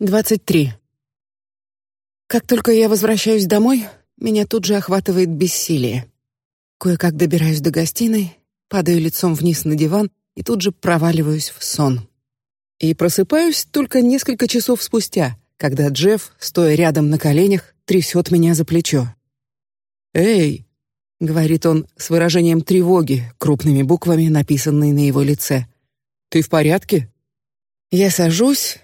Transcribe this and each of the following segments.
23. Как только я возвращаюсь домой, меня тут же охватывает бессилие. Кое-как добираюсь до гостиной, падаю лицом вниз на диван и тут же проваливаюсь в сон. И просыпаюсь только несколько часов спустя, когда Джефф, стоя рядом на коленях, трясет меня за плечо. Эй, говорит он с выражением тревоги, крупными буквами написанной на его лице. Ты в порядке? Я сажусь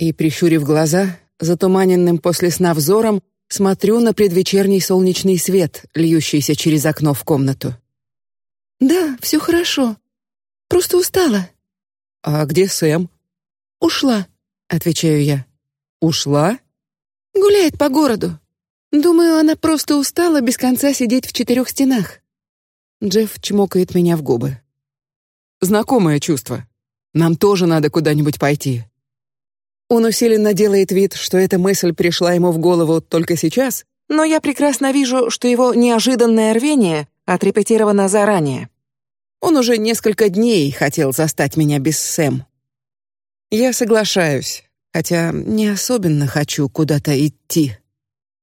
и, прищурив глаза, затуманенным после сна взором, смотрю на предвечерний солнечный свет, льющийся через окно в комнату. Да, все хорошо. Просто устала. А где Сэм? Ушла, отвечаю я. Ушла? Гуляет по городу. Думаю, она просто устала без конца сидеть в четырех стенах. Джефф чмокает меня в губы. Знакомое чувство. Нам тоже надо куда-нибудь пойти. Он усиленно делает вид, что эта мысль пришла ему в голову только сейчас, но я прекрасно вижу, что его неожиданное рвение отрепетировано заранее. Он уже несколько дней хотел застать меня без Сэм. Я соглашаюсь, хотя не особенно хочу куда-то идти.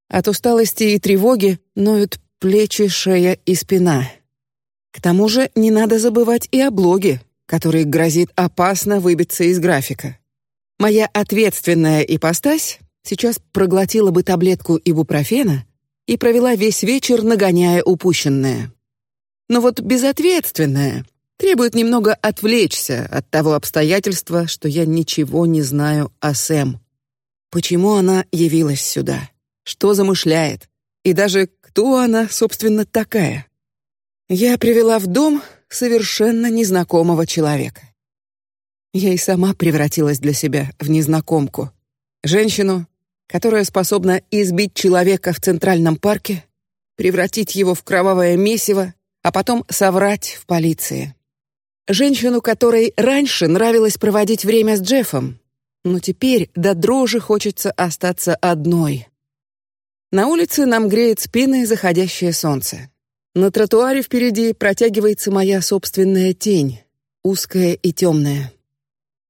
От усталости и тревоги ноют плечи, шея и спина. К тому же не надо забывать и о блоге, который грозит опасно выбиться из графика. Моя ответственная ипостась сейчас проглотила бы таблетку ибупрофена и провела весь вечер, нагоняя упущенное. Но вот безответственная требует немного отвлечься от того обстоятельства, что я ничего не знаю о Сэм. Почему она явилась сюда? Что замышляет? И даже кто она, собственно, такая? Я привела в дом совершенно незнакомого человека. Я и сама превратилась для себя в незнакомку, женщину, которая способна избить человека в центральном парке, превратить его в кровавое месиво, а потом соврать в полиции. Женщину, которой раньше нравилось проводить время с Джеффом, но теперь до дрожи хочется остаться одной. На улице нам греет спины заходящее солнце. На тротуаре впереди протягивается моя собственная тень, узкая и темная.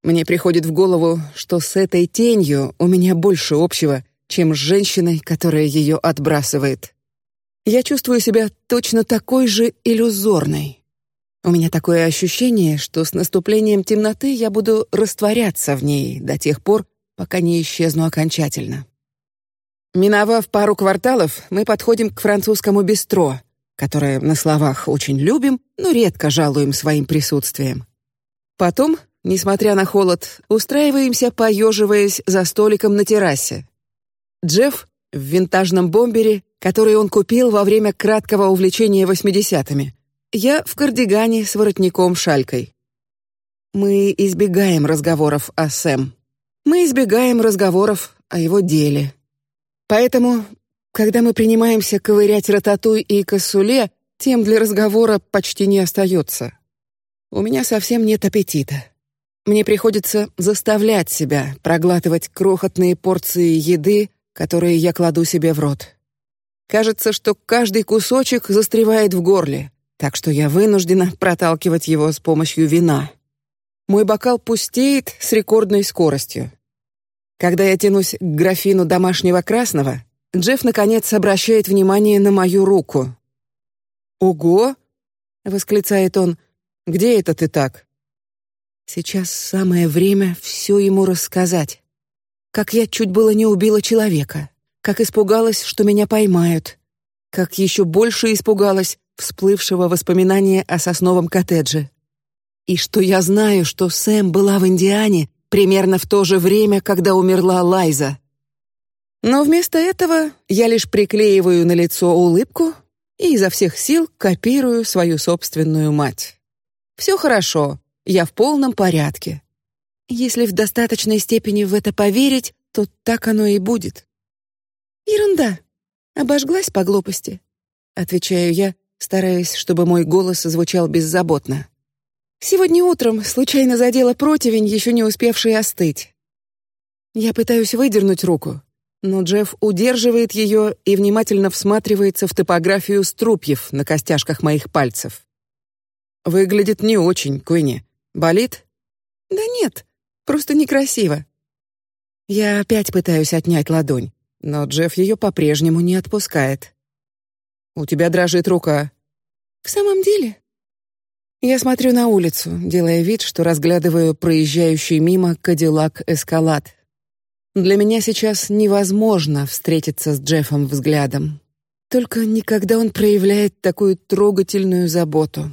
Мне приходит в голову, что с этой тенью у меня больше общего, чем с женщиной, которая ее отбрасывает. Я чувствую себя точно такой же иллюзорной. У меня такое ощущение, что с наступлением темноты я буду растворяться в ней до тех пор, пока не исчезну окончательно. Миновав пару кварталов, мы подходим к французскому бистро, которое на словах очень любим, но редко жалуем своим присутствием. Потом Несмотря на холод, устраиваемся, поеживаясь за столиком на террасе. Джефф в винтажном бомбере, который он купил во время краткого увлечения восьмидесятыми. Я в кардигане с воротником шалькой. Мы избегаем разговоров о Сэм. Мы избегаем разговоров о его деле. Поэтому, когда мы принимаемся ковырять рататуй и кассуле, тем для разговора почти не остается. У меня совсем нет аппетита. Мне приходится заставлять себя проглатывать крохотные порции еды, которые я кладу себе в рот. Кажется, что каждый кусочек застревает в горле, так что я вынуждена проталкивать его с помощью вина. Мой бокал пустеет с рекордной скоростью. Когда я тянусь к графину домашнего красного, Джефф наконец обращает внимание на мою руку. Ого! восклицает он. Где это ты так? Сейчас самое время все ему рассказать. Как я чуть было не убила человека, как испугалась, что меня поймают, как еще больше испугалась всплывшего воспоминания о сосновом коттедже, и что я знаю, что Сэм была в Индиане примерно в то же время, когда умерла Лайза. Но вместо этого я лишь приклеиваю на лицо улыбку и изо всех сил копирую свою собственную мать. Все хорошо, я в полном порядке. Если в достаточной степени в это поверить, то так оно и будет. Ерунда. Обожглась по глупости, отвечаю я, стараясь, чтобы мой голос звучал беззаботно. Сегодня утром случайно задела противень, еще не успевший остыть. Я пытаюсь выдернуть руку, но Джефф удерживает ее и внимательно всматривается в топографию струпьев на костяшках моих пальцев. Выглядит не очень, Куинни. Болит? Да нет, просто некрасиво. Я опять пытаюсь отнять ладонь, но Джефф ее по-прежнему не отпускает. У тебя дрожит рука. В самом деле? Я смотрю на улицу, делая вид, что разглядываю проезжающий мимо Кадиллак Эскалад. Для меня сейчас невозможно встретиться с Джеффом взглядом. Только никогда он проявляет такую трогательную заботу.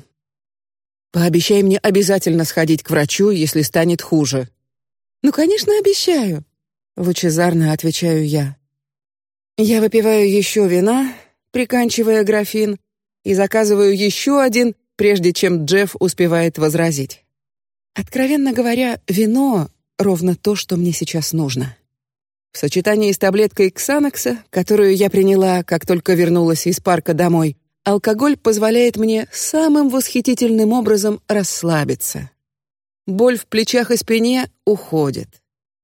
Пообещай мне обязательно сходить к врачу, если станет хуже. Ну, конечно, обещаю. Лучезарно отвечаю я. Я выпиваю еще вина, приканчивая графин, и заказываю еще один, прежде чем Джефф успевает возразить. Откровенно говоря, вино ровно то, что мне сейчас нужно. В сочетании с таблеткой Ксанакса, которую я приняла, как только вернулась из парка домой, алкоголь позволяет мне самым восхитительным образом расслабиться. Боль в плечах и спине уходит.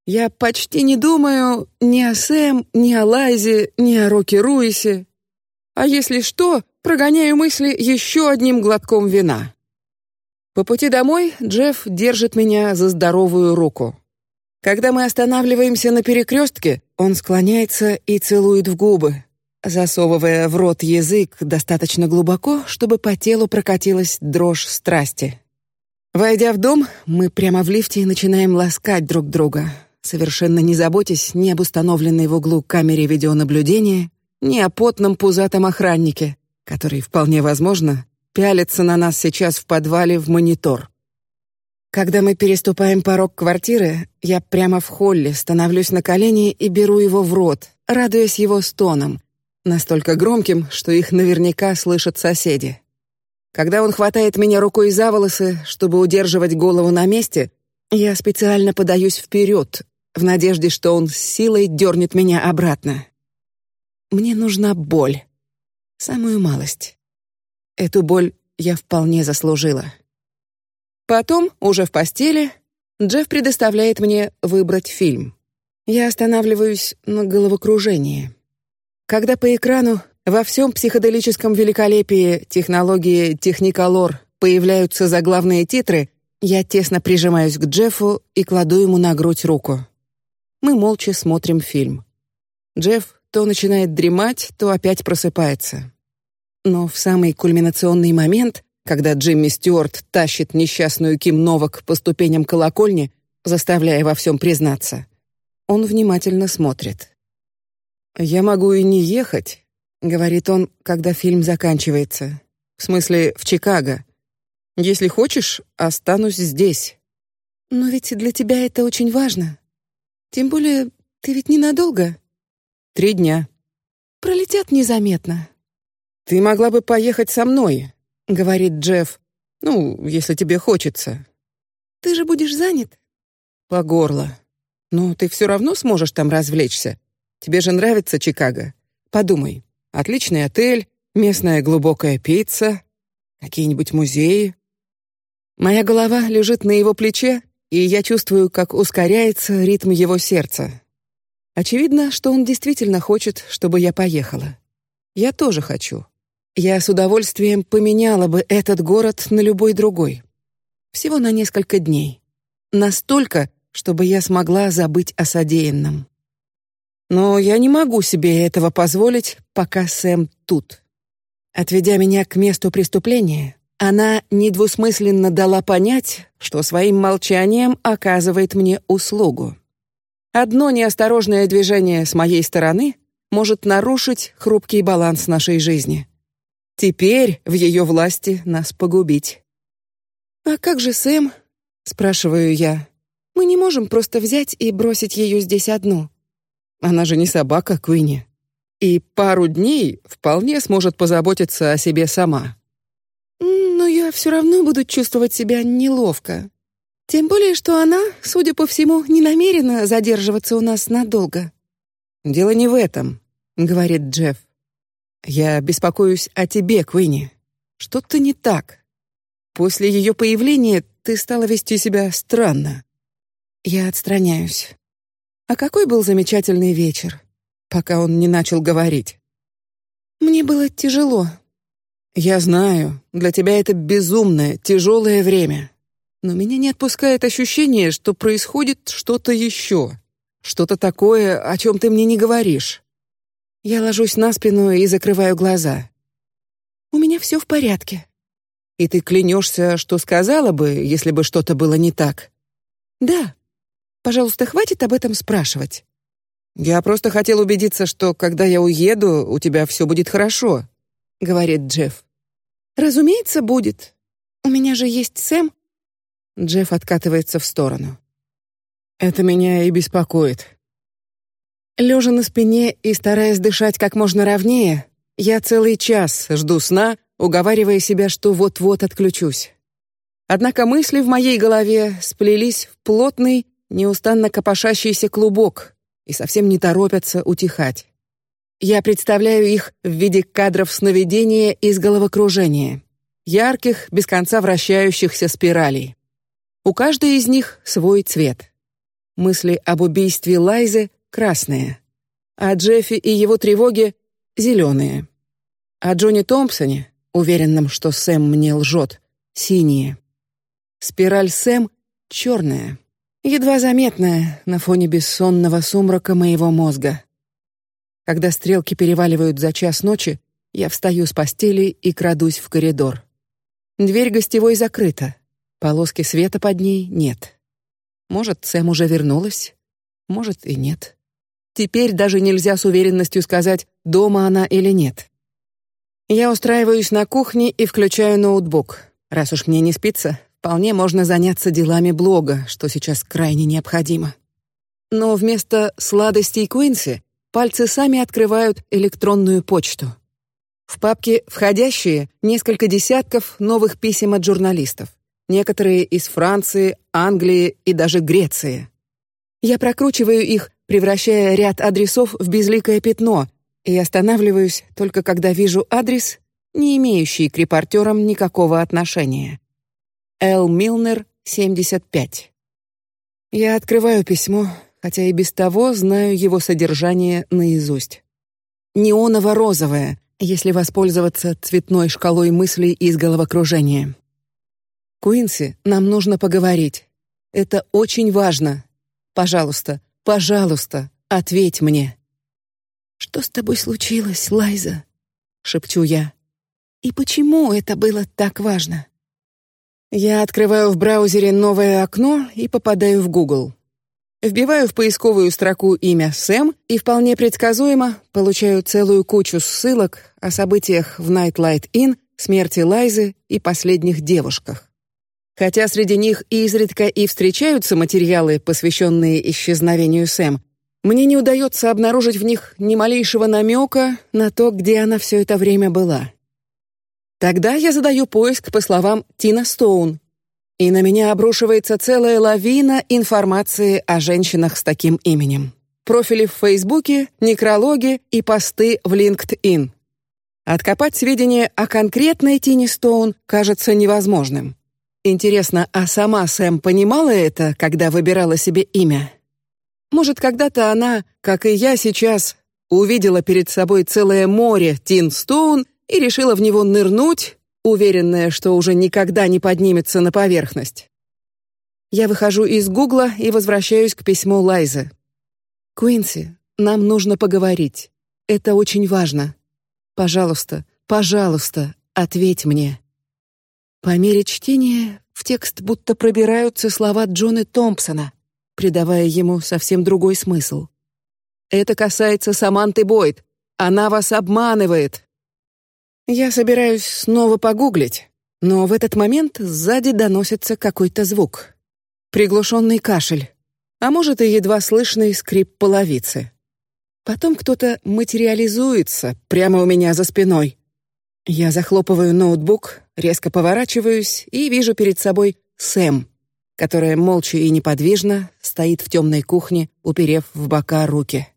Я почти не думаю ни о Сэм, ни о Лайзе, ни о Роке Руисе. А если что, прогоняю мысли еще одним глотком вина. По пути домой Джефф держит меня за здоровую руку. Когда мы останавливаемся на перекрестке, он склоняется и целует в губы, засовывая в рот язык достаточно глубоко, чтобы по телу прокатилась дрожь страсти. Войдя в дом, мы прямо в лифте начинаем ласкать друг друга, совершенно не заботясь ни об установленной в углу камере видеонаблюдения, ни о потном пузатом охраннике, который вполне возможно пялится на нас сейчас в подвале в монитор. Когда мы переступаем порог квартиры, я прямо в холле становлюсь на колени и беру его в рот, радуясь его стонам, настолько громким, что их наверняка слышат соседи. Когда он хватает меня рукой за волосы, чтобы удерживать голову на месте, я специально подаюсь вперед, в надежде, что он силой дернет меня обратно. Мне нужна боль, самую малость. Эту боль я вполне заслужила. Потом, уже в постели, Джефф предоставляет мне выбрать фильм. Я останавливаюсь на головокружении. Когда по экрану во всем психоделическом великолепии технологии Техниколор появляются заглавные титры, я тесно прижимаюсь к Джеффу и кладу ему на грудь руку. Мы молча смотрим фильм. Джефф то начинает дремать, то опять просыпается. Но в самый кульминационный момент когда Джимми Стюарт тащит несчастную Ким Новак по ступеням колокольни, заставляя во всем признаться. Он внимательно смотрит. Я могу и не ехать, говорит он, когда фильм заканчивается. В смысле, в Чикаго. Если хочешь, останусь здесь. Но ведь для тебя это очень важно. Тем более, ты ведь ненадолго. Три дня. Пролетят незаметно. Ты могла бы поехать со мной говорит Джефф. Ну, если тебе хочется. Ты же будешь занят. По горло. Но ты все равно сможешь там развлечься. Тебе же нравится Чикаго. Подумай. Отличный отель, местная глубокая пицца, какие-нибудь музеи. Моя голова лежит на его плече, и я чувствую, как ускоряется ритм его сердца. Очевидно, что он действительно хочет, чтобы я поехала. Я тоже хочу. Я с удовольствием поменяла бы этот город на любой другой. Всего на несколько дней. Настолько, чтобы я смогла забыть о содеянном. Но я не могу себе этого позволить, пока Сэм тут. Отведя меня к месту преступления, она недвусмысленно дала понять, что своим молчанием оказывает мне услугу. Одно неосторожное движение с моей стороны может нарушить хрупкий баланс нашей жизни. Теперь в ее власти нас погубить. А как же Сэм? спрашиваю я. Мы не можем просто взять и бросить ее здесь одну. Она же не собака, Куинни, и пару дней вполне сможет позаботиться о себе сама. Но я все равно буду чувствовать себя неловко. Тем более, что она, судя по всему, не намерена задерживаться у нас надолго. Дело не в этом, говорит Джефф. Я беспокоюсь о тебе, Квинни. Что-то не так. После ее появления ты стала вести себя странно. Я отстраняюсь. А какой был замечательный вечер, пока он не начал говорить. Мне было тяжело. Я знаю, для тебя это безумное, тяжелое время, но меня не отпускает ощущение, что происходит что-то еще. Что-то такое, о чем ты мне не говоришь. Я ложусь на спину и закрываю глаза. У меня все в порядке. И ты клянешься, что сказала бы, если бы что-то было не так? Да. Пожалуйста, хватит об этом спрашивать. Я просто хотел убедиться, что когда я уеду, у тебя все будет хорошо, говорит Джефф. Разумеется, будет. У меня же есть Сэм. Джефф откатывается в сторону. Это меня и беспокоит. Лежа на спине и стараясь дышать как можно ровнее, я целый час жду сна, уговаривая себя, что вот-вот отключусь. Однако мысли в моей голове сплелись в плотный, неустанно копошащийся клубок и совсем не торопятся утихать. Я представляю их в виде кадров сновидения из головокружения, ярких, без конца вращающихся спиралей. У каждой из них свой цвет. Мысли об убийстве Лайзы красные, а Джеффи и его тревоги зеленые. О Джонни Томпсоне, уверенном, что Сэм мне лжет, синие. Спираль Сэм черная, едва заметная на фоне бессонного сумрака моего мозга. Когда стрелки переваливают за час ночи, я встаю с постели и крадусь в коридор. Дверь гостевой закрыта, полоски света под ней нет. Может, Сэм уже вернулась, может и нет. Теперь даже нельзя с уверенностью сказать, дома она или нет. Я устраиваюсь на кухне и включаю ноутбук. Раз уж мне не спится, вполне можно заняться делами блога, что сейчас крайне необходимо. Но вместо сладостей Куинси пальцы сами открывают электронную почту. В папке «Входящие» несколько десятков новых писем от журналистов некоторые из Франции, Англии и даже Греции. Я прокручиваю их, превращая ряд адресов в безликое пятно, и останавливаюсь только когда вижу адрес, не имеющий к репортерам никакого отношения. Л. Милнер, 75. Я открываю письмо, хотя и без того знаю его содержание наизусть. Неоново-розовое, если воспользоваться цветной шкалой мыслей из головокружения. Куинси, нам нужно поговорить. Это очень важно. Пожалуйста, пожалуйста, ответь мне. Что с тобой случилось, Лайза? шепчу я. И почему это было так важно? Я открываю в браузере новое окно и попадаю в Google. Вбиваю в поисковую строку имя Сэм и вполне предсказуемо получаю целую кучу ссылок о событиях в Nightlight Inn, смерти Лайзы и последних девушках. Хотя среди них изредка и встречаются материалы, посвященные исчезновению Сэм, мне не удается обнаружить в них ни малейшего намека на то, где она все это время была. Тогда я задаю поиск по словам Тина Стоун, и на меня обрушивается целая лавина информации о женщинах с таким именем. Профили в Фейсбуке, некрологи и посты в LinkedIn. Откопать сведения о конкретной Тине Стоун кажется невозможным. Интересно, а сама Сэм понимала это, когда выбирала себе имя? Может, когда-то она, как и я сейчас, увидела перед собой целое море Тин Стоун и решила в него нырнуть, уверенная, что уже никогда не поднимется на поверхность. Я выхожу из Гугла и возвращаюсь к письму Лайзы. Куинси, нам нужно поговорить. Это очень важно. Пожалуйста, пожалуйста, ответь мне. По мере чтения в текст будто пробираются слова Джона Томпсона, придавая ему совсем другой смысл. Это касается Саманты Бойд. Она вас обманывает. Я собираюсь снова погуглить, но в этот момент сзади доносится какой-то звук, приглушенный кашель, а может и едва слышный скрип половицы. Потом кто-то материализуется прямо у меня за спиной. Я захлопываю ноутбук, резко поворачиваюсь и вижу перед собой Сэм, которая молча и неподвижно стоит в темной кухне, уперев в бока руки.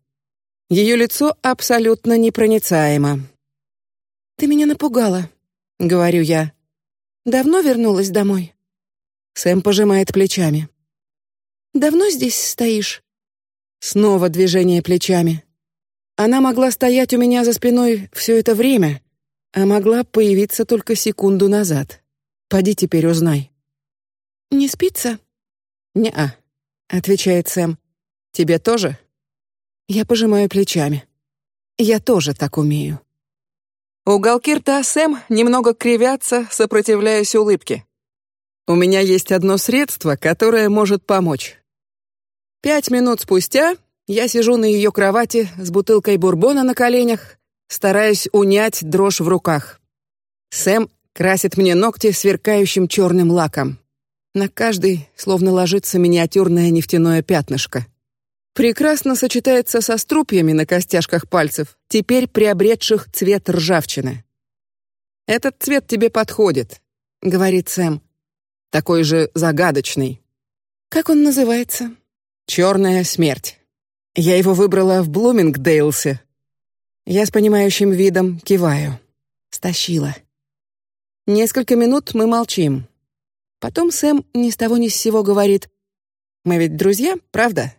Ее лицо абсолютно непроницаемо. Ты меня напугала, говорю я. Давно вернулась домой. Сэм пожимает плечами. Давно здесь стоишь? Снова движение плечами. Она могла стоять у меня за спиной все это время, а могла появиться только секунду назад. Поди теперь узнай. Не спится? Не-а, отвечает Сэм. Тебе тоже? Я пожимаю плечами. Я тоже так умею. Уголки рта Сэм немного кривятся, сопротивляясь улыбке. У меня есть одно средство, которое может помочь. Пять минут спустя я сижу на ее кровати с бутылкой бурбона на коленях, стараясь унять дрожь в руках. Сэм красит мне ногти сверкающим черным лаком. На каждый словно ложится миниатюрное нефтяное пятнышко. Прекрасно сочетается со струпьями на костяшках пальцев, теперь приобретших цвет ржавчины. Этот цвет тебе подходит, говорит Сэм. Такой же загадочный. Как он называется? Черная смерть. Я его выбрала в Блумингдейлсе. Я с понимающим видом киваю. Стащила. Несколько минут мы молчим. Потом Сэм ни с того ни с сего говорит: "Мы ведь друзья, правда?"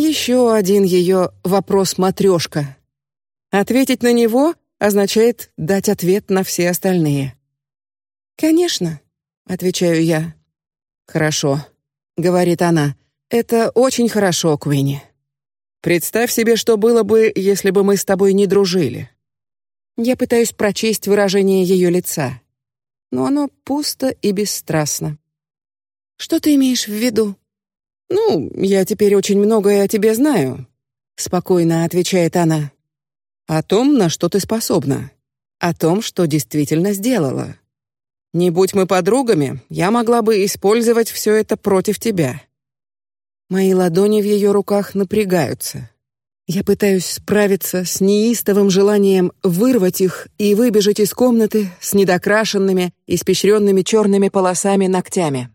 Еще один ее вопрос матрешка. Ответить на него означает дать ответ на все остальные. Конечно, отвечаю я. Хорошо, говорит она. Это очень хорошо, Квинни. Представь себе, что было бы, если бы мы с тобой не дружили. Я пытаюсь прочесть выражение ее лица, но оно пусто и бесстрастно. Что ты имеешь в виду? Ну, я теперь очень многое о тебе знаю, спокойно отвечает она. О том, на что ты способна, о том, что действительно сделала. Не будь мы подругами, я могла бы использовать все это против тебя. Мои ладони в ее руках напрягаются. Я пытаюсь справиться с неистовым желанием вырвать их и выбежать из комнаты с недокрашенными, испещренными черными полосами ногтями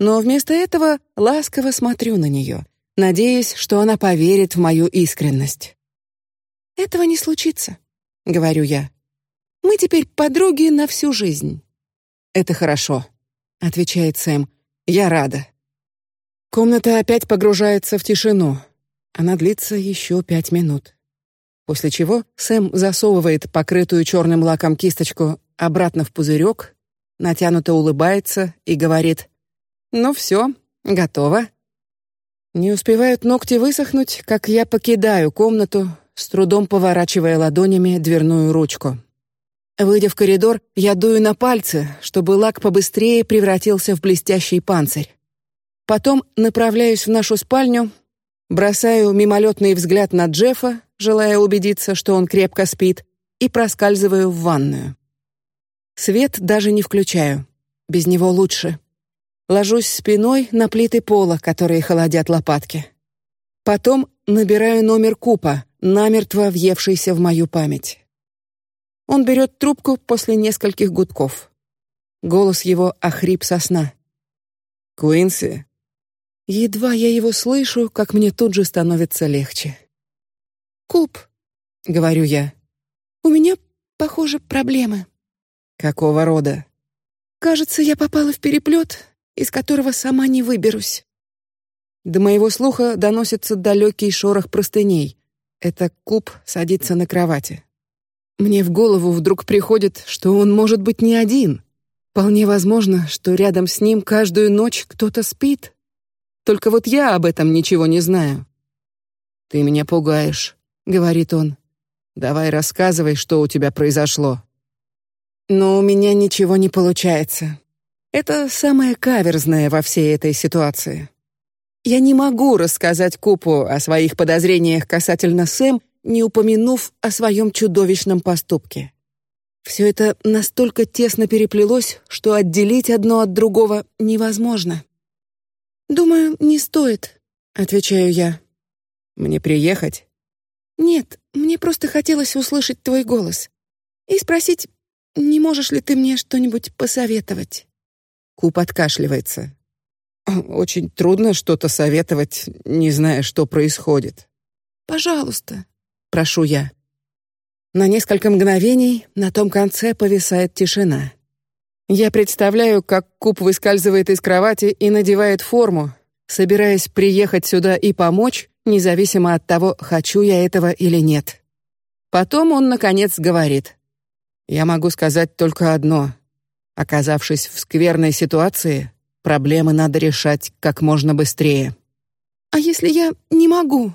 но вместо этого ласково смотрю на нее, надеясь, что она поверит в мою искренность. Этого не случится, говорю я. Мы теперь подруги на всю жизнь. Это хорошо, отвечает Сэм. Я рада. Комната опять погружается в тишину. Она длится еще пять минут. После чего Сэм засовывает покрытую черным лаком кисточку обратно в пузырек, натянуто улыбается и говорит: ну все, готово. Не успевают ногти высохнуть, как я покидаю комнату, с трудом поворачивая ладонями дверную ручку. Выйдя в коридор, я дую на пальцы, чтобы лак побыстрее превратился в блестящий панцирь. Потом направляюсь в нашу спальню, бросаю мимолетный взгляд на Джеффа, желая убедиться, что он крепко спит, и проскальзываю в ванную. Свет даже не включаю. Без него лучше. Ложусь спиной на плиты пола, которые холодят лопатки. Потом набираю номер купа, намертво въевшийся в мою память. Он берет трубку после нескольких гудков. Голос его охрип со сна. Куинси. Едва я его слышу, как мне тут же становится легче. Куп, говорю я. У меня, похоже, проблемы. Какого рода? Кажется, я попала в переплет из которого сама не выберусь. До моего слуха доносится далекий шорох простыней. Это куб садится на кровати. Мне в голову вдруг приходит, что он может быть не один. Вполне возможно, что рядом с ним каждую ночь кто-то спит. Только вот я об этом ничего не знаю. Ты меня пугаешь, говорит он. Давай рассказывай, что у тебя произошло. Но у меня ничего не получается. Это самое каверзное во всей этой ситуации. Я не могу рассказать Купу о своих подозрениях касательно Сэм, не упомянув о своем чудовищном поступке. Все это настолько тесно переплелось, что отделить одно от другого невозможно. Думаю, не стоит, отвечаю я. Мне приехать? Нет, мне просто хотелось услышать твой голос и спросить, не можешь ли ты мне что-нибудь посоветовать. Куб откашливается. Очень трудно что-то советовать, не зная, что происходит. Пожалуйста, прошу я. На несколько мгновений на том конце повисает тишина. Я представляю, как Куб выскальзывает из кровати и надевает форму, собираясь приехать сюда и помочь, независимо от того, хочу я этого или нет. Потом он наконец говорит: "Я могу сказать только одно: Оказавшись в скверной ситуации, проблемы надо решать как можно быстрее. А если я не могу?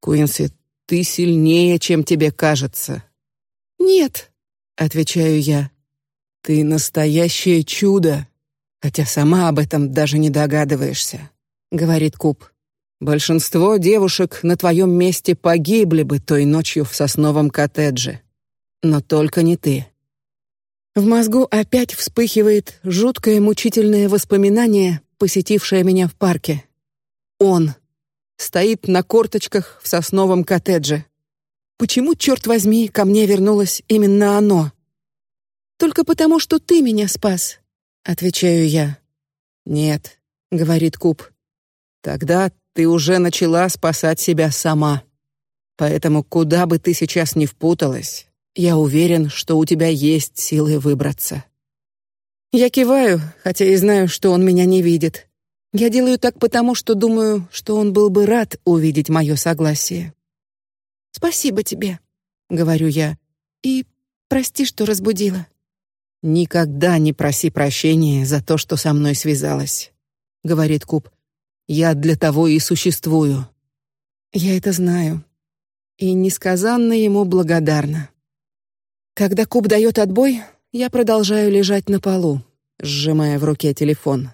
Куинси, ты сильнее, чем тебе кажется. Нет, отвечаю я. Ты настоящее чудо, хотя сама об этом даже не догадываешься, говорит Куб. Большинство девушек на твоем месте погибли бы той ночью в сосновом коттедже, но только не ты. В мозгу опять вспыхивает жуткое мучительное воспоминание, посетившее меня в парке. Он стоит на корточках в сосновом коттедже. Почему, черт возьми, ко мне вернулось именно оно? Только потому, что ты меня спас, отвечаю я. Нет, говорит Куб. Тогда ты уже начала спасать себя сама. Поэтому куда бы ты сейчас ни впуталась, я уверен, что у тебя есть силы выбраться. Я киваю, хотя и знаю, что он меня не видит. Я делаю так потому, что думаю, что он был бы рад увидеть мое согласие. Спасибо тебе, говорю я, и прости, что разбудила. Никогда не проси прощения за то, что со мной связалась, говорит Куб. Я для того и существую. Я это знаю и несказанно ему благодарна. Когда Куб дает отбой, я продолжаю лежать на полу, сжимая в руке телефон.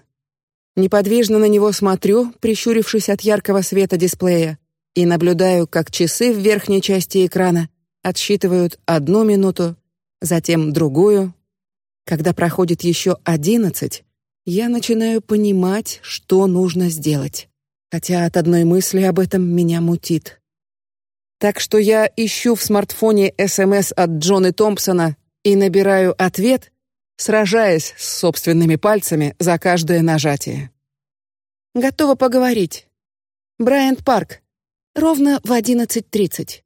Неподвижно на него смотрю, прищурившись от яркого света дисплея, и наблюдаю, как часы в верхней части экрана отсчитывают одну минуту, затем другую. Когда проходит еще одиннадцать, я начинаю понимать, что нужно сделать, хотя от одной мысли об этом меня мутит. Так что я ищу в смартфоне СМС от Джона Томпсона и набираю ответ, сражаясь с собственными пальцами за каждое нажатие. Готова поговорить. Брайант Парк. Ровно в одиннадцать тридцать.